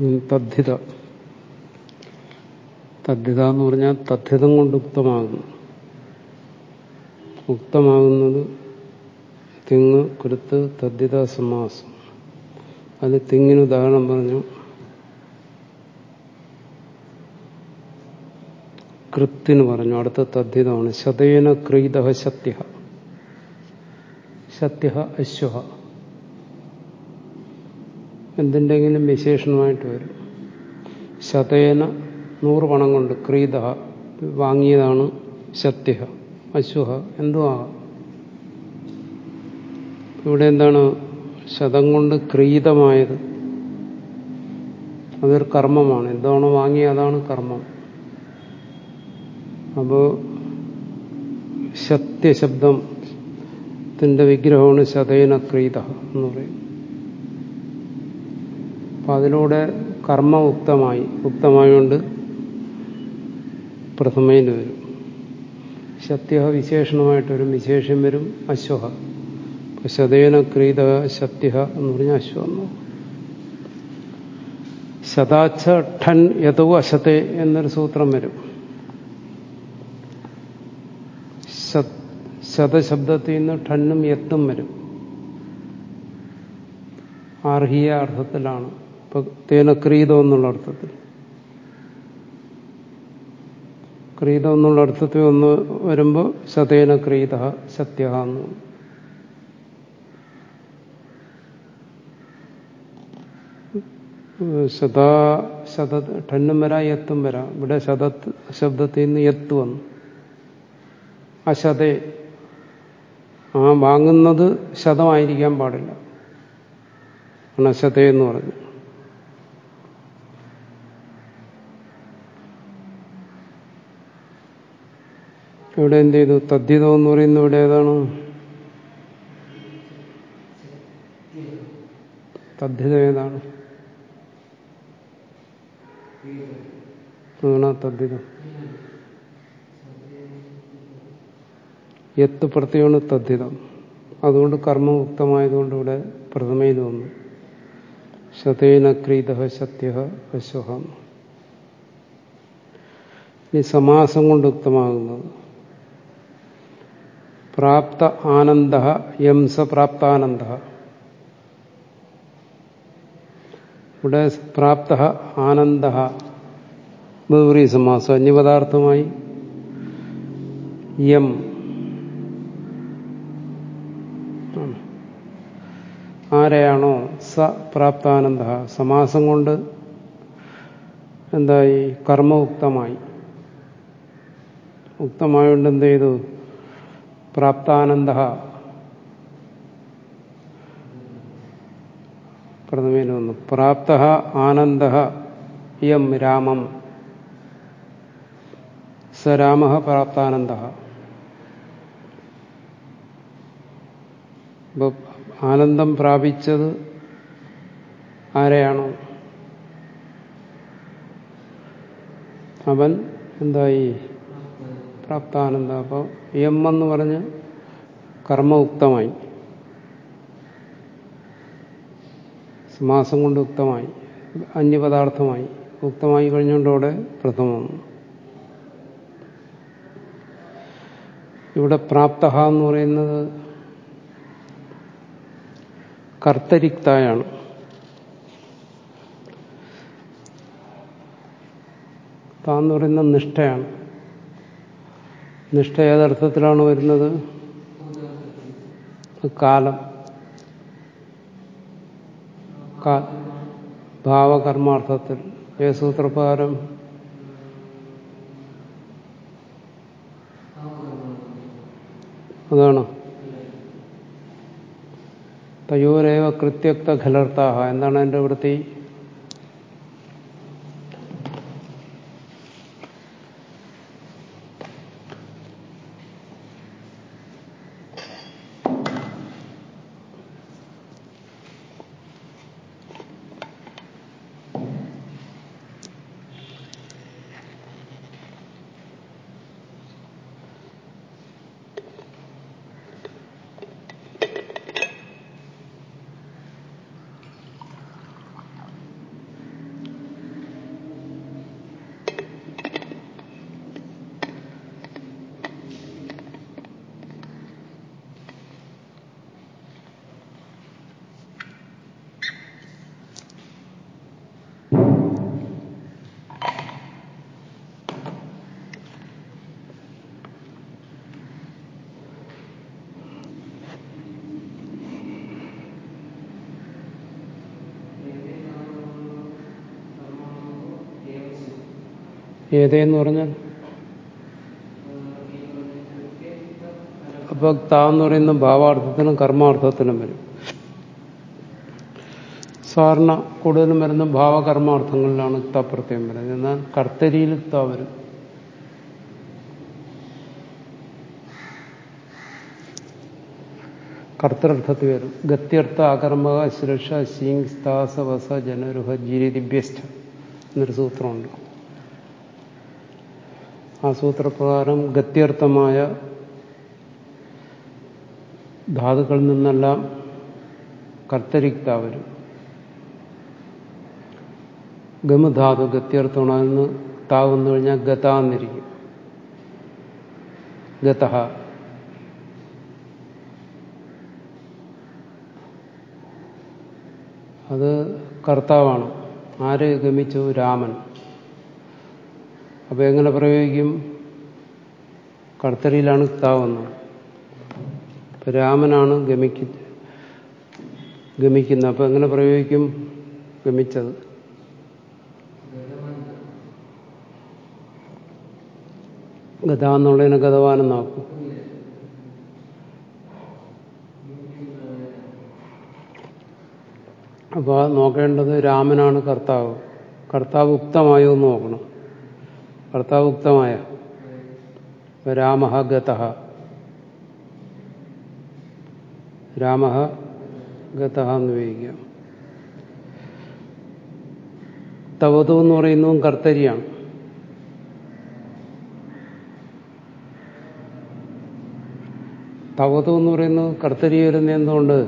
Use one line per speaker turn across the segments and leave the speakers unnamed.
തദ്ധിത. തദ്ധിത എന്ന് പറഞ്ഞാൽ തദ്ധിതം കൊണ്ട് ഉക്തമാകുന്നു. ഉക്തമാകുന്നത് തിങ് കുരുത്ത് തദ്ധിത സമാസം. അത് തിങ്ങിന് ഉദാഹരണം പറഞ്ഞു. കൃത്തിന് പറഞ്ഞു. അടുത്ത തദ്ധിതമാണ്. ശതേന ക്രീത സത്യ സത്യ അശ്വ എന്തിന്റെങ്കിലും വിശേഷണമായിട്ട് വരും. ശതേന നൂറ് പണം കൊണ്ട് ക്രീത വാങ്ങിയതാണ് ശത്യ അശ്വ എന്തോ ഇവിടെ എന്താണ്? ശതം കൊണ്ട് ക്രീതമായത്. അതൊരു കർമ്മമാണ്. എന്താണോ വാങ്ങിയ അതാണ് കർമ്മം. അപ്പോ സത്യശബ്ദത്തിന്റെ വിഗ്രഹമാണ് ശതേന ക്രീത എന്ന് പറയും. അപ്പൊ അതിലൂടെ കർമ്മ ഉക്തമായി ഉക്തമായതുകൊണ്ട് പ്രഥമയിൽ വരും. ശത്യ വിശേഷണമായിട്ട് വരും വിശേഷം വരും അശ്വഹ. ശതേന ക്രീത ശത്യ എന്ന് പറഞ്ഞ അശ്വന്ന് ശതാച്ഛ ഠൻ യഥോ അശത്തെ എന്നൊരു സൂത്രം വരും. ശതശബ്ദത്തിൽ നിന്ന് ഠന്നും എത്തും വരും. ആർഹീയ അർത്ഥത്തിലാണ്. തേന ക്രീതം എന്നുള്ള അർത്ഥത്തിൽ. ക്രീതം എന്നുള്ള അർത്ഥത്തിൽ ഒന്ന് വരുമ്പോൾ ശതേന ക്രീത സത്യ എന്ന്. ശതാ ശത ഠന്നും വരാം എത്തും വരാം. ഇവിടെ ശത ശബ്ദത്തിൽ നിന്ന് എത്ത് വന്നു. അശതേ ആ വാങ്ങുന്നത് ശതമായിരിക്കാൻ പാടില്ല. അണശത എന്ന് പറഞ്ഞു ഇവിടെ എന്ത് ചെയ്തു? തദ്ധിതം എന്ന് പറയുന്ന ഇവിടെ ഏതാണ്? തദ്ധിത ഏതാണ്? തദ്ധിതം എത്ത് പ്രത്യേകമാണ് തദ്ധിതം അതുകൊണ്ട് കർമ്മമുക്തമായതുകൊണ്ട് ഇവിടെ പ്രഥമയിൽ വന്നു. ശതേന ക്രീത സത്യ അശ്വഹം ഇനി സമാസം കൊണ്ട് ഉക്തമാകുന്നത്. പ്രാപ്ത ആനന്ദ യംസ പ്രാപ്താനന്ദ. ഇവിടെ പ്രാപ്ത ആനന്ദ ബഹുറി സമാസം അന്യപദാർത്ഥമായി എം ആരെയാണോ സ പ്രാപ്താനന്ദ സമാസം കൊണ്ട് എന്തായി? കർമ്മ ഉക്തമായി. ഉക്തമായോണ്ട് എന്ത് ചെയ്തു? പ്രാപ്താനന്ദ. പ്രഥമേന വന്നു പ്രാപ്ത ആനന്ദ യം രാമം. സ രാമ പ്രാപ്താനന്ദ. ആനന്ദം പ്രാപിച്ചത് ആരെയാണോ? അവൻ എന്തായി? പ്രാപ്താനന്ദ അപ്പോൾ എം എന്ന് പറഞ്ഞ് കർമ്മ ഉക്തമായി സമാസം കൊണ്ട് ഉക്തമായി. അന്യപദാർത്ഥമായി. ഉക്തമായി കഴിഞ്ഞുകൊണ്ടോടെ പ്രഥമം. ഇവിടെ പ്രാപ്ത എന്ന് പറയുന്നത് കർത്തരിക്തായാണ്. താന്ന് പറയുന്ന നിഷ്ഠയാണ്. നിഷ്ഠ ഏതർത്ഥത്തിലാണ് വരുന്നത്? കാലം. ഭാവകർമാർത്ഥത്തിൽ. ഏ സൂത്രപ്രകാരം? അതാണ്? തയോരേവ കൃത്യക്ത ഖലർത്താഹ. എന്താണ് എന്റെ വൃത്തി? ഏതേന്ന് പറഞ്ഞാൽ? അപ്പൊ താ എന്ന് പറയുന്ന ഭാവാർത്ഥത്തിനും കർമാർത്ഥത്തിനും വരും. സാധാരണ കൂടുതലും വരുന്ന ഭാവകർമാർത്ഥങ്ങളിലാണ് ത പ്രത്യം വരുന്നത്. എന്നാൽ കർത്തരിയിൽ ത വരും. കർത്തർത്ഥത്തിൽ വരും. ഗത്യർത്ഥ അകർമ്മക സുരക്ഷ ശീങ് സ്ഥാസവസ ജനരുഹ ജീരിദിഭ്യസ്ഥ എന്നൊരു സൂത്രമുണ്ട്. ആ സൂത്രപ്രകാരം ഗത്യർത്ഥമായ ധാതുക്കളിൽ നിന്നെല്ലാം കർത്തരിക്ത വരും ഗമധാതു ഗത്യർത്ഥമാണ് അതിന് താവെന്ന് കഴിഞ്ഞാൽ ഗത എന്നിരിക്കും ഗത അത് കർത്താവാണ്. ആര് ഗമിച്ചു? രാമൻ. അപ്പൊ എങ്ങനെ പ്രയോഗിക്കും? കർത്തരിയിലാണ് താവുന്നത് ഇപ്പൊ രാമനാണ് ഗമിക്ക ഗമിക്കുന്നത്. അപ്പൊ എങ്ങനെ പ്രയോഗിക്കും? ഗമിച്ചത്. ഗത എന്നുള്ളതിനെ ഗതവാനെന്നാക്കും അപ്പോൾ നോക്കേണ്ടത് രാമനാണ് കർത്താവ്. കർത്താവ് ഉക്തമായോ എന്ന് നോക്കണം. കർത്താവ് ഉക്തമായ രാമ ഗത രാമ ഗത എന്ന് ഉപയോഗിക്കാം തവതു എന്ന് പറയുന്നതും കർത്തരിയാണ്. തവതു എന്ന് പറയുന്നത് കർത്തരി വരുന്ന എന്തുകൊണ്ട്?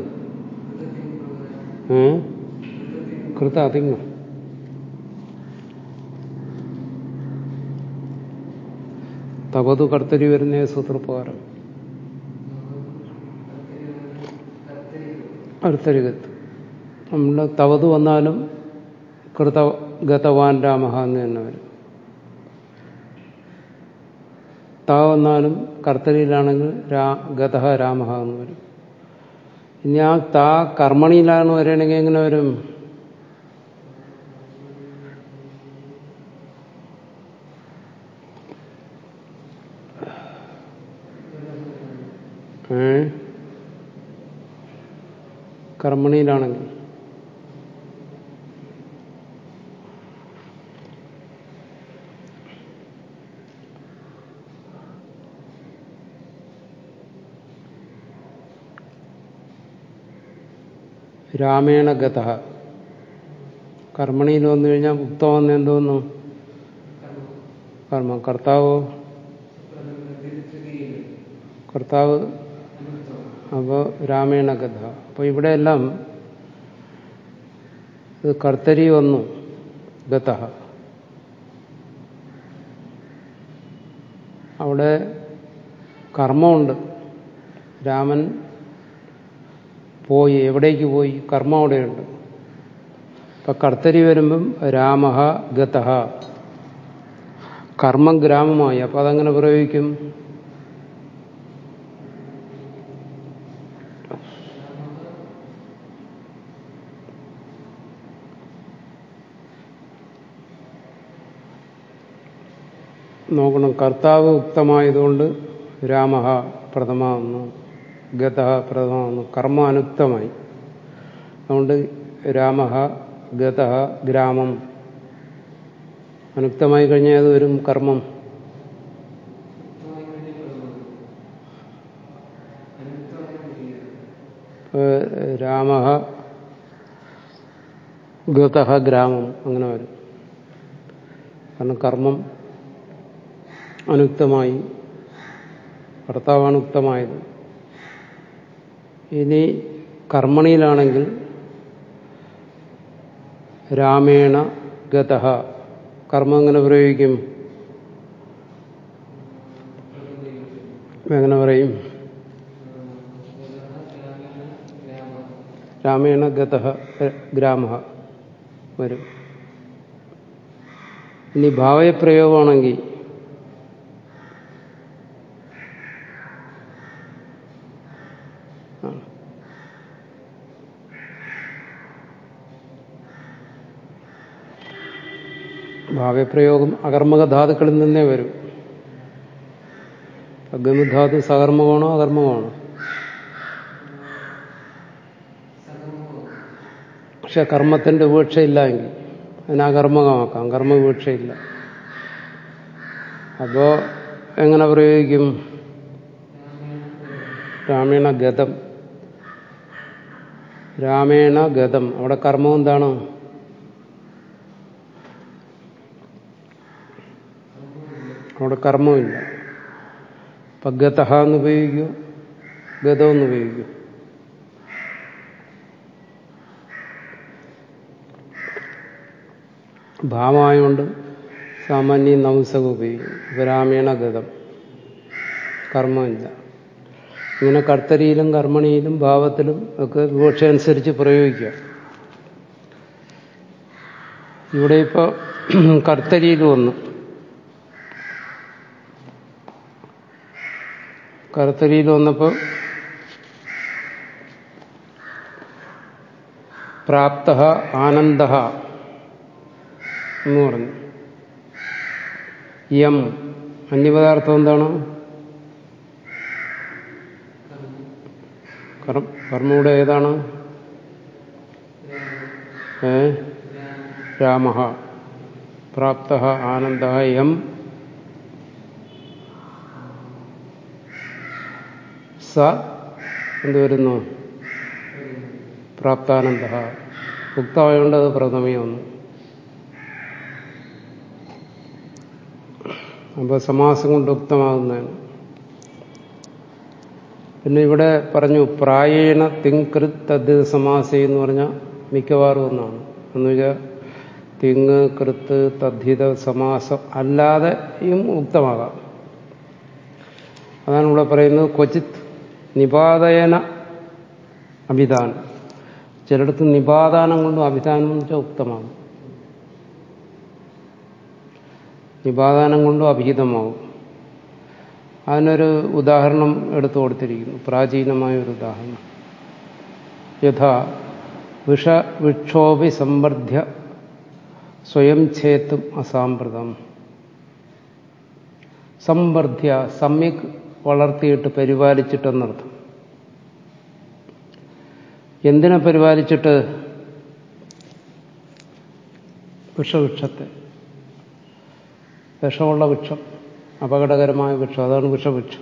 കൃത അതിങ്ങ തവതു കർത്തരി വരുന്ന സൂത്രപ്രകാരം. കർത്തരികത്ത് നമ്മുടെ തവതു വന്നാലും കൃത ഗതവാൻ രാമ എന്ന് തന്നെ വരും. താ വന്നാലും കർത്തരിയിലാണെങ്കിൽ രാ ഗതഹ രാമ എന്ന് വരും. ഇനി ആ താ കർമ്മണിയിലാണ് വരണമെങ്കിൽ എങ്ങനെ വരും? കർമ്മണിയിലാണെങ്കിൽ. രാമേണ ഗത. കർമ്മണിയിൽ വന്നു കഴിഞ്ഞാൽ ഉക്തമെന്ന് എന്തോന്നു? കർമ്മം. കർത്താവോ? കർത്താവ് അപ്പോൾ രാമേണ കഥ അപ്പോൾ ഇവിടെയെല്ലാം ഇത് കർത്തരി വന്നു ഗത അവിടെ കർമ്മമുണ്ട്. രാമൻ പോയി എവിടേക്ക് പോയി? കർമ്മം അവിടെയുണ്ട്. ഇപ്പൊ കർത്തരി വരുമ്പം രാമ ഗത കർമ്മം ഗ്രാമമായി. അപ്പൊ അതങ്ങനെ പ്രയോഗിക്കും? നോക്കണം. കർത്താവ് ഉക്തമായതുകൊണ്ട് രാമ പ്രഥമാവുന്നു. ഗത പ്രഥമാവുന്നു. കർമ്മ അനുക്തമായി അതുകൊണ്ട് രാമ ഗത ഗ്രാമം. അനുക്തമായി കഴിഞ്ഞാൽ അത് വരും കർമ്മം. രാമ ഗത ഗ്രാമം. അങ്ങനെ വരും. കാരണം കർമ്മം അനുക്തമായി. ഭർത്താവാണ് ഉക്തമായത് ഇനി കർമ്മണിയിലാണെങ്കിൽ രാമേണ ഗത കർമ്മം എങ്ങനെ പ്രയോഗിക്കും? എങ്ങനെ പറയും? രാമേണ ഗത ഗ്രാമ വരും. ഇനി ഭാവയപ്രയോഗമാണെങ്കിൽ ഭാവ്യപ്രയോഗം അകർമ്മക ധാതുക്കളിൽ നിന്നേ വരും. ഗമധാതു സകർമ്മമാണോ അകർമ്മമാണോ? പക്ഷെ കർമ്മത്തിന്റെ വീഴ്ചയില്ല എങ്കിൽ അതിനെ അകർമ്മകമാക്കാം. കർമ്മ വീക്ഷയില്ല അപ്പോ എങ്ങനെ പ്രയോഗിക്കും? രാമേണ ഗതം. രാമേണ ഗതം. അവിടെ കർമ്മം എന്താണ്? അവിടെ കർമ്മമില്ല. അപ്പൊ ഗതഹ എന്ന് ഉപയോഗിക്കൂ ഗതം എന്ന് ഉപയോഗിക്കൂ. ഭാവമായോണ്ട് സാമാന്യ നംസകം ഉപയോഗിക്കും ഗ്രാമീണ രാമേണ ഗതം. കർമ്മമില്ല. ഇങ്ങനെ കർത്തരിയിലും കർമ്മണിയിലും ഭാവത്തിലും ഒക്കെ വിവക്ഷ അനുസരിച്ച് പ്രയോഗിക്കുക. ഇവിടെ ഇപ്പോൾ കർത്തരിയിൽ വന്നു. കർത്തരിയിൽ വന്നപ്പോൾ പ്രാപ്ത ആനന്ദ എന്ന് പറഞ്ഞു. യം. അന്യപദാർത്ഥം എന്താണ്? കർമ്മയുടെ ഏതാണ്? രാമ. പ്രാപ്ത ആനന്ദ യം. സ എന്തുവരുന്നു? പ്രാപ്താനന്ദ ഉക്തമായതുകൊണ്ട് അത് പ്രഥമേ വന്നു അപ്പോൾ സമാസം കൊണ്ട് ഉക്തമാകുന്നതാണ്. പിന്നെ ഇവിടെ പറഞ്ഞു പ്രായേണ തിങ്കൃത് തദ്ധിത സമാസ എന്ന് പറഞ്ഞാൽ മിക്കവാറും ഒന്നാണ്. എന്ന് വെച്ചാൽ തിങ് കൃത്ത് തദ്ധിത സമാസം അല്ലാതെയും ഉക്തമാകാം. അതാണ് ഇവിടെ പറയുന്നത് ക്വചിത് നിപാതയന അഭിധാനം. ചിലയിടത്ത് നിപാദാനം കൊണ്ടും അഭിധാനം എന്ന് വെച്ചാൽ ഉക്തമാകും നിപാദാനം കൊണ്ടും അഭിഹിതമാകും അതിനൊരു ഉദാഹരണം എടുത്തു കൊടുത്തിരിക്കുന്നു. പ്രാചീനമായ ഒരു ഉദാഹരണം. യഥാ വിഷ വിക്ഷോഭി സമ്പർദ്ധ്യ സ്വയം ചേത്തും അസാമ്പ്രതം. സമ്പർദ്ധ്യ സമ്യക് വളർത്തിയിട്ട് പരിപാലിച്ചിട്ടെന്നർത്ഥം എന്തിനെ പരിപാലിച്ചിട്ട്? വിഷവൃക്ഷത്തെ. വിഷമുള്ള വൃക്ഷം അപകടകരമായ വൃക്ഷം അതാണ് വിഷവൃക്ഷം.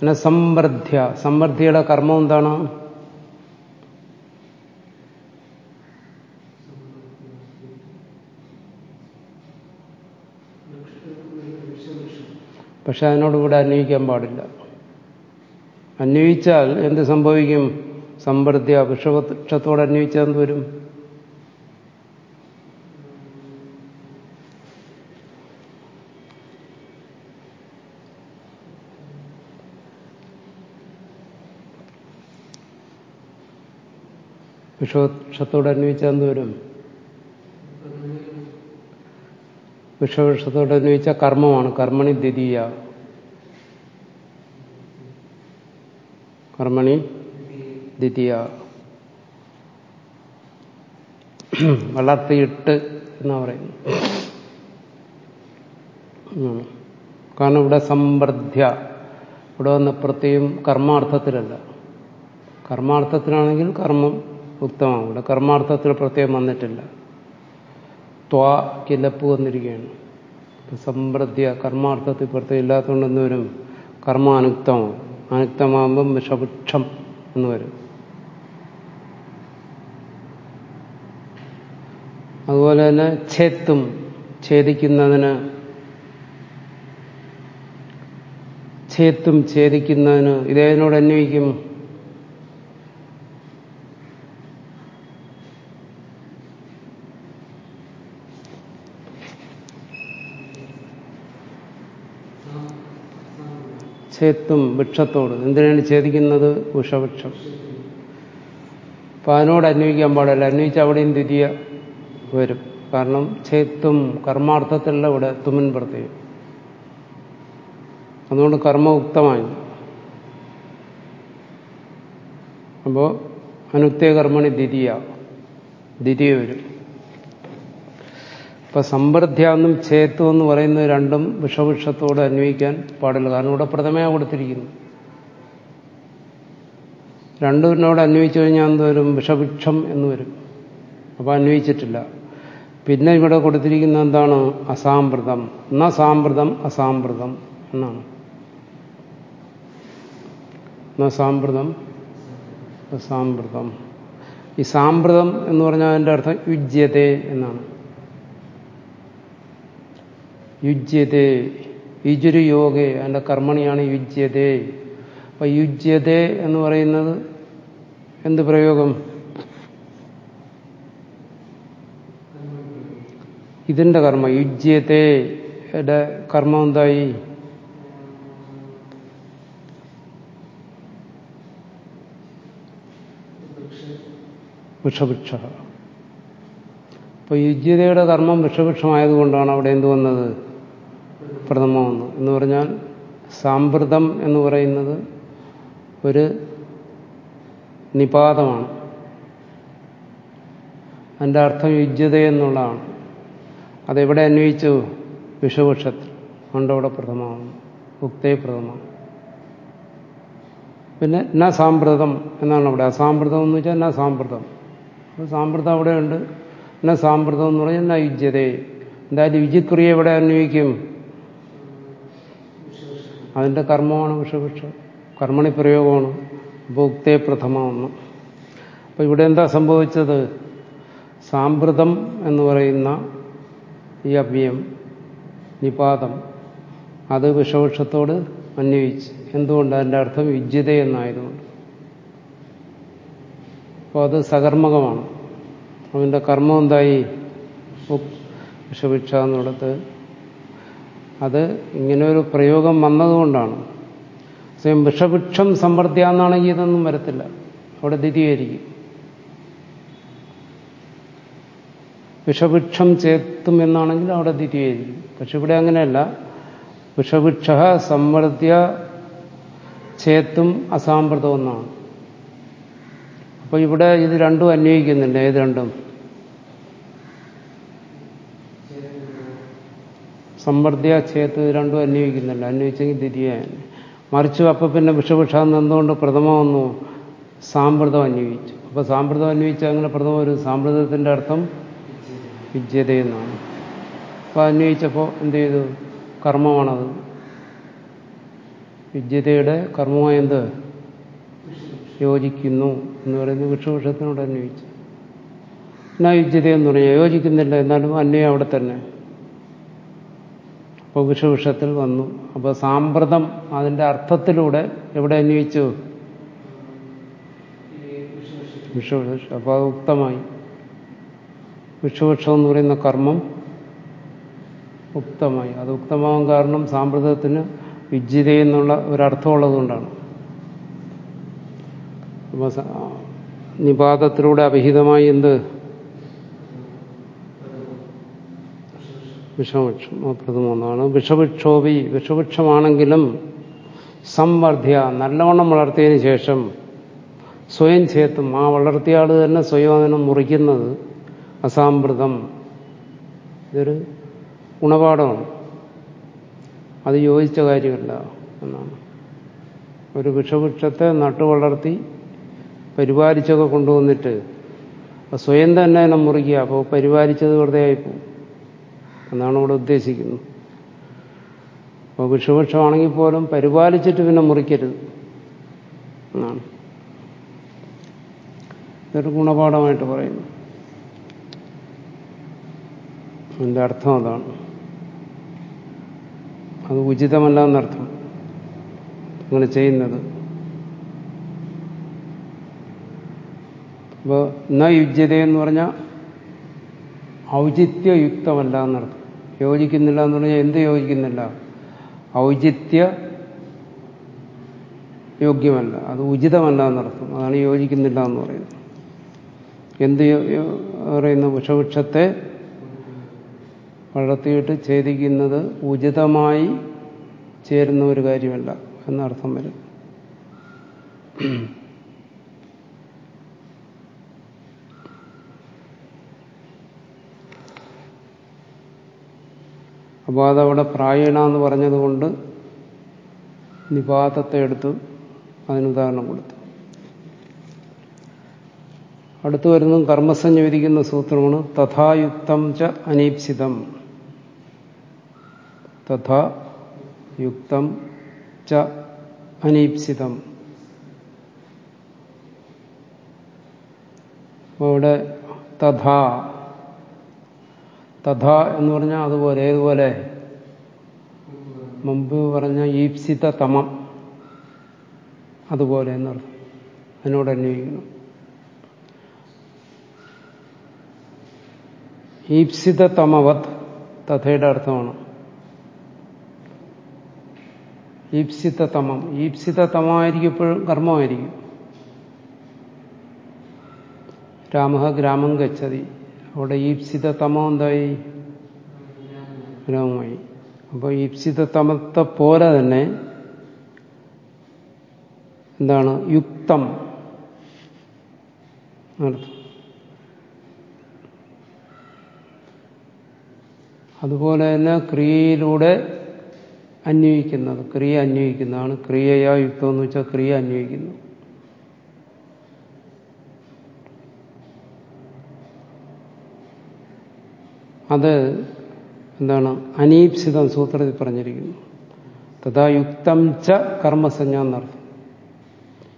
പിന്നെ സമൃദ്ധ്യ. സമൃദ്ധിയുടെ കർമ്മം എന്താണ്? പക്ഷെ അതിനോടുകൂടെ അന്വയിക്കാൻ പാടില്ല. അന്വയിച്ചാൽ എന്ത് സംഭവിക്കും? സമ്പർദ്ധ്യ വിഷവൃക്ഷത്തോട് അന്വയിച്ചാൽ എന്ത് വരും? വിഷവൃക്ഷത്തോട് അന്വയിച്ചാൽ എന്ത് വരും? വിഷവൃക്ഷത്തോട് അന്വയിച്ച കർമ്മമാണ്. കർമ്മണി ദ്വിതീയ. കർമ്മണി ദ്വിതീയ. വളർത്തിയിട്ട് എന്നാ പറയുന്നു കാരണം ഇവിടെ സമ്പർദ്ധ്യ. ഇവിടെ വന്ന് പ്രത്യേകം കർമാർത്ഥത്തിലല്ല. കർമാർത്ഥത്തിലാണെങ്കിൽ കർമ്മം ഉക്തമാവും. ഇവിടെ കർമാർത്ഥത്തിൽ പ്രത്യേകം വന്നിട്ടില്ല. ത്വാ കിലപ്പ് വന്നിരിക്കുകയാണ്. സമ്പ്രദ്യ കർമാർത്ഥത്തിൽ പ്രത്യേകം ഇല്ലാത്തതുകൊണ്ട് എന്ന് വരും കർമ്മ അനുക്തമാവും അനുക്തമാകുമ്പം വിഷവൃക്ഷം എന്ന് വരും. അതുപോലെ തന്നെ ഛേത്തും ഛേദിക്കുന്നതിന് ഛേത്തും ഛേദിക്കുന്നതിന് ഇതേതിനോട് അന്വയിക്കും? ഛേത്തും വൃക്ഷത്തോട്. എന്തിനാണ് ഛേദിക്കുന്നത്? വിഷവൃക്ഷം അപ്പൊ അതിനോട് അന്വയിക്കാൻ പാടില്ല. അന്വയിച്ച അവിടെയും ദ്വിതീയ വരും. കാരണം ഛേത്തും കർമാർത്ഥത്തിലുള്ള ഇവിടെ തുമൻ പ്രത്യേകം. അതുകൊണ്ട് കർമ്മ ഉക്തമായി. അപ്പോ അനുക്തേ കർമ്മണി ദ്വിതീയ. ദ്വിതീയ വരും. ഇപ്പൊ സമ്പർദ്ധ്യാന്നും ചേത്വം എന്ന് പറയുന്നത് രണ്ടും വിഷവൃക്ഷത്തോട് അന്വയിക്കാൻ പാടില്ല. കാരണം ഇവിടെ പ്രഥമയാ കൊടുത്തിരിക്കുന്നു. രണ്ടിനോട് അന്വയിച്ചു കഴിഞ്ഞാൽ എന്ത് വരും? വിഷവൃക്ഷം എന്ന് വരും. അപ്പൊ അന്വയിച്ചിട്ടില്ല. പിന്നെ ഇവിടെ കൊടുത്തിരിക്കുന്ന എന്താണ്? അസാമ്പ്രതം ന സാമ്പ്രതം അസാമ്പ്രതം എന്നാണ്. ന സാമ്പ്രതം അസാമ്പ്രതം ഈ സാമ്പ്രതം എന്ന് പറഞ്ഞാൽ അതിന്റെ അർത്ഥം യുജ്യതേ എന്നാണ്. യുജ്യത്തെ യുജുരു യോഗേ അതിന്റെ കർമ്മണിയാണ് യുജ്യതേ. അപ്പൊ യുജ്യതേ എന്ന് പറയുന്നത് എന്ത് പ്രയോഗം? ഇതിന്റെ കർമ്മ. യുജ്യത്തെ കർമ്മം എന്തായി? വൃക്ഷവൃക്ഷ. അപ്പൊ യുജ്യതയുടെ കർമ്മം വൃക്ഷവൃക്ഷമായതുകൊണ്ടാണ് അവിടെ എന്ത് വന്നത്? പ്രഥമ വന്നു എന്ന് പറഞ്ഞാൽ സാമ്പ്രതം എന്ന് പറയുന്നത് ഒരു നിപാതമാണ്. അതിന്റെ അർത്ഥം യുജ്യത എന്നുള്ളതാണ്. അതെവിടെ അന്വയിച്ചു? വിഷവൃക്ഷത്തിൽ. കൊണ്ടവിടെ പ്രഥമമാണ്. ഉക്തേ പ്രഥമ. പിന്നെ ന സാമ്പ്രതം എന്നാണ് അവിടെ. അസാമ്പ്രതം എന്ന് വെച്ചാൽ ന സാമ്പ്രതം. സാമ്പ്രതം അവിടെയുണ്ട്. ന സാമ്പ്രതം എന്ന് പറഞ്ഞാൽ ന യുജ്യതേ. എന്തായാലും യുജിക്രിയ എവിടെ അന്വയിക്കും? അതിന്റെ കർമ്മമാണ് വിഷഭിക്ഷ. കർമ്മണി പ്രയോഗമാണ്. അപ്പോൾ ഉക്തേ അപ്പൊ ഇവിടെ എന്താ സംഭവിച്ചത്? സാമ്പ്രതം എന്ന് പറയുന്ന ഈ അവ്യം നിപാതം അത് വിഷവൃക്ഷത്തോട് അന്വയിച്ച്. എന്തുകൊണ്ട്? അതിന്റെ അർത്ഥം വിജ്യത എന്നായതുകൊണ്ട്. അപ്പോൾ അത് സകർമ്മകമാണ്. അവന്റെ കർമ്മം എന്തായി? വിഷവൃക്ഷ എന്നുള്ളത് അത് ഇങ്ങനെ ഒരു പ്രയോഗം വന്നതുകൊണ്ടാണ്. സ്വയം വിഷവൃക്ഷം എന്നാണെങ്കിൽ ഇതൊന്നും വരത്തില്ല. അവിടെ ദ്വിതീകരിക്കും വിഷവൃക്ഷം ചേർത്തും എന്നാണെങ്കിൽ അവിടെ ദ്വിതീകരിക്കും പക്ഷെ ഇവിടെ അങ്ങനെയല്ല. വിഷവൃക്ഷ സമ്മർദ്ദ്യ ചേത്തും അസാമ്പ്രതം എന്നാണ് അപ്പൊ ഇവിടെ ഇത് രണ്ടും അന്വയിക്കുന്നുണ്ട്. ഏത് രണ്ടും? സമ്മർദ്ദ്യ ചേത്ത് രണ്ടും അന്വയിക്കുന്നില്ല അന്വയിച്ചെങ്കിൽ ദ്വിതീയാണ് മറിച്ച് അപ്പം പിന്നെ വിഷവിഷാന്ന് എന്തുകൊണ്ട് പ്രഥമ വന്നു സാമ്പ്രതം അന്വയിച്ചു അപ്പൊ സാമ്പ്രതം അന്വയിച്ചാൽ അങ്ങനെ പ്രഥമ ഒരു സാമ്പ്രതത്തിന്റെ അർത്ഥം വിജ്യത എന്നാണ് അപ്പൊ അന്വയിച്ചപ്പോൾ എന്ത് ചെയ്തു? കർമ്മമാണത്. വിദ്യതയുടെ കർമ്മമായി എന്ത്? യോജിക്കുന്നു എന്ന് പറയുന്നത് വിഷവിഷത്തിനോട് അന്വയിച്ചു എന്നാ യുജ്യത എന്ന് പറഞ്ഞാൽ യോജിക്കുന്നില്ല. എന്നാലും അന്വയം അവിടെ തന്നെ. അപ്പോൾ വിഷവൃക്ഷത്തിൽ വന്നു. അപ്പോൾ സാമ്പ്രതം അതിന്റെ അർത്ഥത്തിലൂടെ എവിടെ അന്വയിച്ചു? വിഷവൃക്ഷം അപ്പോൾ അത് ഉക്തമായി. വിഷവൃക്ഷം എന്ന് പറയുന്ന കർമ്മം ഉക്തമായി. അത് ഉക്തമാവാൻ കാരണം സാമ്പ്രതത്തിന് വിജ്ജിത എന്നുള്ള ഒരർത്ഥമുള്ളതുകൊണ്ടാണ്. അപ്പോൾ നിപാതത്തിലൂടെ അഭിഹിതമായി എന്ത്? വിഷവൃക്ഷം പ്രഥമൊന്നാണ് വിഷവൃക്ഷോപി വിഷവൃക്ഷമാണെങ്കിലും സംവർദ്ധ്യ നല്ലവണ്ണം വളർത്തിയതിന് ശേഷം സ്വയം ചേത്തും. ആ വളർത്തിയ ആൾ തന്നെ സ്വയം അതിനെ മുറിക്കുന്നത് അസാമൃതം ഇതൊരു ഗുണപാഠമാണ് അത് യോജിച്ച കാര്യമല്ല എന്നാണ്. ഒരു വിഷവൃക്ഷത്തെ നട്ടുവളർത്തി പരിപാലിച്ചൊക്കെ കൊണ്ടുവന്നിട്ട് സ്വയം തന്നെ അതിനെ മുറിക്കുക. അപ്പോൾ പരിപാലിച്ചത് വെറുതെ ആയിപ്പോവും. എന്നാണ് ഇവിടെ ഉദ്ദേശിക്കുന്നത്. അപ്പോൾ വിഷുപക്ഷമാണെങ്കിൽ പോലും പരിപാലിച്ചിട്ട് പിന്നെ മുറിക്കരുത് എന്നാണ്. ഇതൊരു ഗുണപാഠമായിട്ട് പറയുന്നു. അതിന്റെ അർത്ഥം അതാണ്. അത് ഉചിതമല്ല എന്നർത്ഥം അങ്ങനെ ചെയ്യുന്നത്. അപ്പോൾ ന യുജ്യത എന്ന് പറഞ്ഞാൽ ഔചിത്യയുക്തമല്ല എന്നർത്ഥം യോജിക്കുന്നില്ല എന്ന് പറഞ്ഞാൽ എന്ത് യോജിക്കുന്നില്ല? ഔചിത്യ യോഗ്യമല്ല. അത് ഉചിതമല്ല എന്നർത്ഥം. അതാണ് യോജിക്കുന്നില്ല എന്ന് പറയുന്നത്. എന്ത് പറയുന്ന? വിഷവൃക്ഷത്തെ വളർത്തിയിട്ട് ഛേദിക്കുന്നത് ഉചിതമായി ചേരുന്ന ഒരു കാര്യമല്ല എന്നർത്ഥം വരും. അപ്പോൾ അതവിടെ പ്രായണ എന്ന് പറഞ്ഞതുകൊണ്ട് നിപാതത്തെ എടുത്തു അതിനുദാഹരണം കൊടുത്തു. അടുത്തു വരുന്നതും കർമ്മസഞ്ജ വിധിക്കുന്ന സൂത്രമാണ് തഥായുക്തം ച അനീപ്സിതം. തഥാ യുക്തം ച അനീപ്സിതം. അവിടെ തഥാ തഥാ എന്ന് പറഞ്ഞാൽ അതുപോലെ ഏതുപോലെ? മുമ്പ് പറഞ്ഞ ഈപ്സിത തമം. അതുപോലെ എന്നർത്ഥം. അതിനോട് അന്വയിക്കുന്നു ഈപ്സിത തമവത് തഥയുടെ അർത്ഥമാണ്. ഈപ്സിത തമം. ഈപ്സിത തമമായിരിക്കും എപ്പോഴും കർമ്മമായിരിക്കും. രാമ ഗ്രാമം ഗച്ഛതി. അവിടെ ഈപ്സിത തമോ എന്തായി ഗ്രാമമായി അപ്പോൾ ഈപ്സിത തമത്തെ പോലെ തന്നെ എന്താണ്? യുക്തം. അതുപോലെ തന്നെ ക്രിയയിലൂടെ അന്വയിക്കുന്നത്. ക്രിയ അന്വയിക്കുന്നതാണ്. ക്രിയയാ യുക്തം എന്ന് വെച്ചാൽ ക്രിയ അന്വയിക്കുന്നു. അത് എന്താണ് അനീപ്സിതം സൂത്രത്തിൽ പറഞ്ഞിരിക്കുന്നു. തഥാ യുക്തം ച കർമ്മസഞ്ജ എന്നർത്ഥം.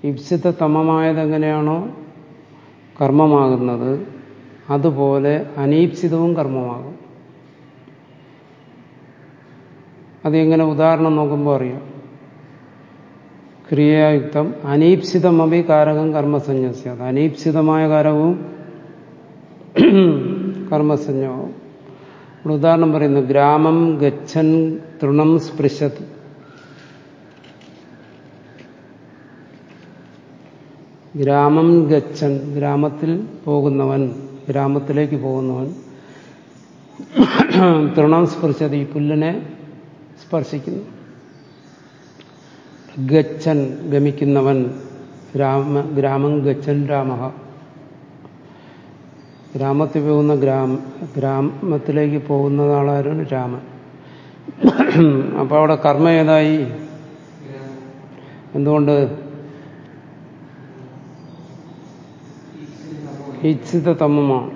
ഇപ്സിത തമമായത് എങ്ങനെയാണോ കർമ്മമാകുന്നത് അതുപോലെ അനീപ്സിതവും കർമ്മമാകും. അതെങ്ങനെ ഉദാഹരണം നോക്കുമ്പോൾ അറിയാം. ക്രിയായുക്തം അനീപ്സിതമപി കാരകം കർമ്മസഞ്ജസ്യത് അനീപ്സിതമായ കാരകവും കർമ്മസഞ്ജമാവും ഇവിടെ ഉദാഹരണം പറയുന്നു ഗ്രാമം ഗച്ഛൻ തൃണം സ്പൃശത്. ഗ്രാമം ഗച്ഛൻ ഗ്രാമത്തിൽ പോകുന്നവൻ ഗ്രാമത്തിലേക്ക് പോകുന്നവൻ തൃണം സ്പർശത് ഈ പുല്ലിനെ സ്പർശിക്കുന്നു. ഗച്ഛൻ ഗമിക്കുന്നവൻ ഗ്രാമ ഗ്രാമം ഗച്ഛൻ രാമ ഗ്രാമത്തിൽ പോകുന്ന ഗ്രാമ ഗ്രാമത്തിലേക്ക് പോകുന്ന ആളായിരുന്നു രാമൻ. അപ്പോൾ അവിടെ കർമ്മ ഏതായി? എന്തുകൊണ്ട്? ഇച്ഛിത തമ്മമാണ്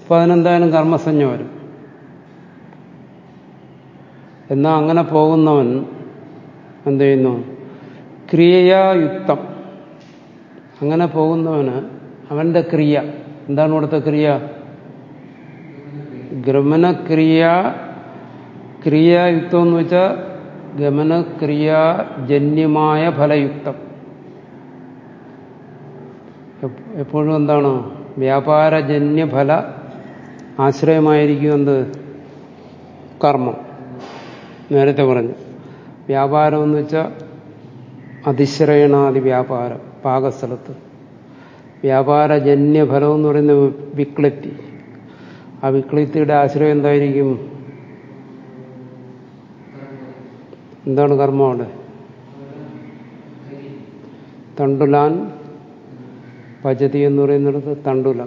അപ്പൊ അതിനെന്തായാലും കർമ്മസഞ്ജ വരും. എന്നാൽ അങ്ങനെ പോകുന്നവൻ എന്ത് ചെയ്യുന്നു? ക്രിയയായുക്തം. അങ്ങനെ പോകുന്നവന് അവന്റെ ക്രിയ. എന്താണ് ഇവിടുത്തെ ക്രിയ? ഗമനക്രിയ ക്രിയായുക്തം എന്ന് വെച്ചാൽ ഗമനക്രിയാജന്യമായ ഫലയുക്തം. എപ്പോഴും എന്താണ്? വ്യാപാരജന്യ ഫല ആശ്രയമായിരിക്കും എന്ത്? കർമ്മം. നേരത്തെ പറഞ്ഞു. വ്യാപാരം എന്ന് വെച്ചാൽ അതിശ്രയണാദി വ്യാപാരം പാകസ്ഥലത്ത്. വ്യാപാരജന്യ ഫലം എന്ന് പറയുന്ന വിക്ലിപ്തി ആ വിക്ലിപ്തിയുടെ ആശ്രയം എന്തായിരിക്കും? എന്താണ് കർമ്മം അവിടെ? തണ്ടുലാൻ പചതി എന്ന് പറയുന്നിടത്ത് തണ്ടുല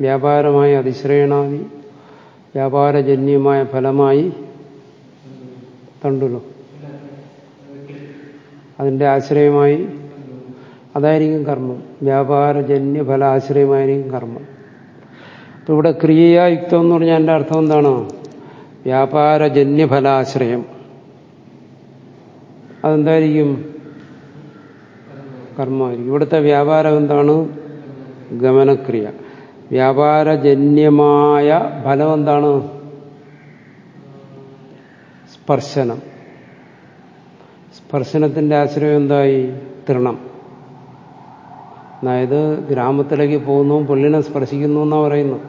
വ്യാപാരമായി അതിശ്രയണാതി വ്യാപാരജന്യമായ ഫലമായി തണ്ടുലം അതിന്റെ ആശ്രയമായി അതായിരിക്കും കർമ്മം. വ്യാപാരജന്യ ഫലാശ്രയമായിരിക്കും കർമ്മം. അപ്പൊ ഇവിടെ ക്രിയയുക്തം എന്ന് പറഞ്ഞാൽ എന്റെ അർത്ഥം എന്താണ്? വ്യാപാരജന്യ ഫലാശ്രയം അതെന്തായിരിക്കും? കർമ്മമായിരിക്കും. ഇവിടുത്തെ വ്യാപാരം എന്താണ്? ഗമനക്രിയ. വ്യാപാരജന്യമായ ഫലം എന്താണ്? സ്പർശനം. സ്പർശനത്തിന്റെ ആശ്രയം എന്തായി? തൃണം. അതായത് ഗ്രാമത്തിലേക്ക് പോകുന്നു പുള്ളിനെ സ്പർശിക്കുന്നു എന്നാ പറയുന്നു.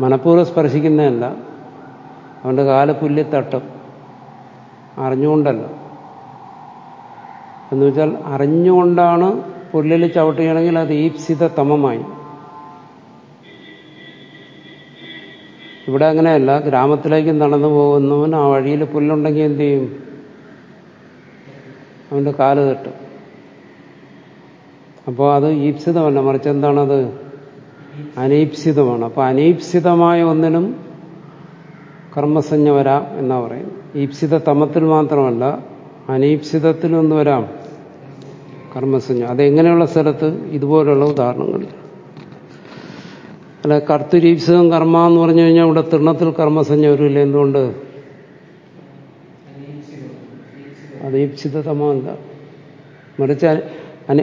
മനഃപൂർവം സ്പർശിക്കുന്നതല്ല. അവന്റെ കാല പുല്ലി തട്ടും അറിഞ്ഞുകൊണ്ടല്ല എന്നുവെച്ചാൽ അറിഞ്ഞുകൊണ്ടാണ് പുല്ലിൽ ചവിട്ടുകയാണെങ്കിൽ അത് ഈപ്സിത തമമായി ഇവിടെ അങ്ങനെയല്ല ഗ്രാമത്തിലേക്ക് നടന്നു പോകുന്നവൻ ആ വഴിയിൽ പുല്ലുണ്ടെങ്കിൽ എന്ത് ചെയ്യും? അവന്റെ കാൽ തട്ടും. അപ്പോൾ അത് ഈപ്സിതമല്ല മറിച്ച് എന്താണത്? അനീപ്സിതമാണ്. അപ്പോൾ അനീപ്സിതമായ ഒന്നിനും കർമ്മസഞ്ജ വരാം എന്നാ പറയും ഈപ്സിത തമത്തിൽ മാത്രമല്ല അനീപ്സിതത്തിലും ഒന്ന് വരാം കർമ്മസഞ്ജ അതെങ്ങനെയുള്ള സ്ഥലത്ത്? ഇതുപോലുള്ള ഉദാഹരണങ്ങൾ അല്ല കർത്തുരീപ്സിതം കർമ്മ എന്ന് പറഞ്ഞു കഴിഞ്ഞാൽ ഇവിടെ തൃണത്തിൽ കർമ്മസഞ്ജ വരില്ല എന്തുകൊണ്ട്? അത് ഈപ്സിതമല്ല മറിച്ച്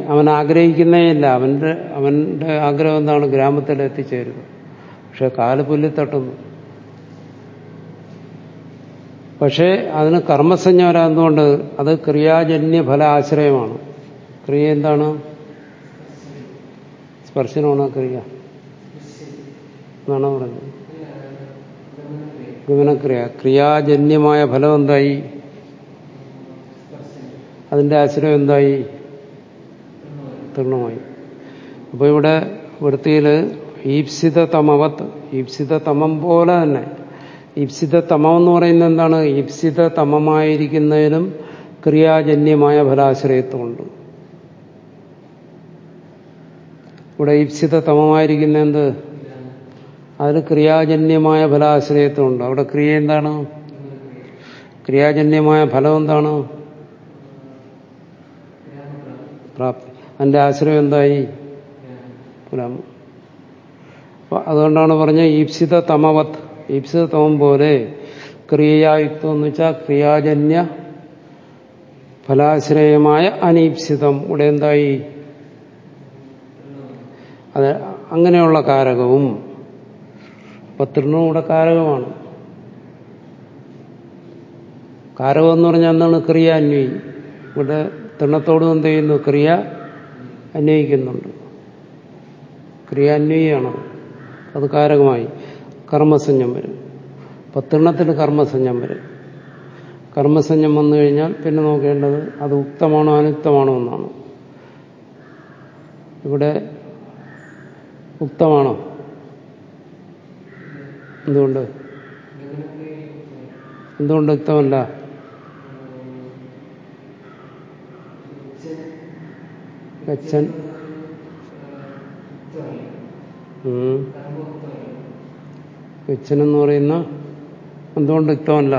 അവൻ ആഗ്രഹിക്കുന്നേയില്ല അവന്റെ അവന്റെ ആഗ്രഹം എന്താണ്? ഗ്രാമത്തിൽ എത്തിച്ചേരുക പക്ഷെ കാലുപുല്ലി തട്ടുന്നു. പക്ഷേ അതിന് കർമ്മസഞ്ജ വരാതുകൊണ്ട് അത് ക്രിയാജന്യ ഫല ആശ്രയമാണ് ക്രിയ എന്താണ്? സ്പർശനമാണ് ക്രിയ. എന്നാണോ പറഞ്ഞത്? ഗമനക്രിയ ക്രിയാജന്യമായ ഫലം എന്തായി? അതിന്റെ ആശ്രയം എന്തായി? തൃണമായി. അപ്പോൾ ഇവിടെ വൃത്തിയിൽ ഈപ്സിത തമവത്ത് ഈപ്സിത തമം പോലെ തന്നെ. ഈപ്സിത തമം എന്ന് പറയുന്നത് എന്താണ്? ഈപ്സിത തമമായിരിക്കുന്നതിനും ക്രിയാജന്യമായ ഫലാശ്രയത്വമുണ്ട്. ഇവിടെ ഈപ്സിത തമമായിരിക്കുന്ന എന്ത്? അതിൽ ക്രിയാജന്യമായ ഫലാശ്രയത്വമുണ്ട്. അവിടെ ക്രിയ എന്താണ്? ക്രിയാജന്യമായ ഫലം എന്താണ്? പ്രാപ്തി. അതിന്റെ ആശ്രയം എന്തായി? അതുകൊണ്ടാണ് പറഞ്ഞ ഈപ്സിത തമവത് ഈപ്സിത തമം പോലെ ക്രിയായുക്തം എന്ന് വെച്ചാൽ ക്രിയാജന്യ ഫലാശ്രയമായ അനീപ്സിതം. ഇവിടെ എന്തായി? അത് അങ്ങനെയുള്ള കാരകവും അപ്പൊ തൃണവും ഇവിടെ കാരകമാണ്. കാരകം എന്ന് പറഞ്ഞാൽ എന്താണ്? ക്രിയ അന്വയി. ഇവിടെ തൃണത്തോടും എന്ത് ചെയ്യുന്നു? ക്രിയ അന്വയിക്കുന്നുണ്ട്. ക്രിയ അന്വയിയാണ്. അത് കാരകമായി. കർമ്മസഞ്ജം വരും. അപ്പൊ തൃണത്തിന് കർമ്മസഞ്ജം വരും. കർമ്മസഞ്ജം വന്നു കഴിഞ്ഞാൽ പിന്നെ നോക്കേണ്ടത് അത് ഉക്തമാണോ അനുക്തമാണോ എന്നാണ്. ഇവിടെ ഉക്തമാണോ? എന്തുകൊണ്ട്? എന്തുകൊണ്ട് യുക്തമല്ല ഗച്ഛൻ ഗച്ഛൻ എന്ന് പറയുന്ന എന്തുകൊണ്ട് യുക്തമല്ല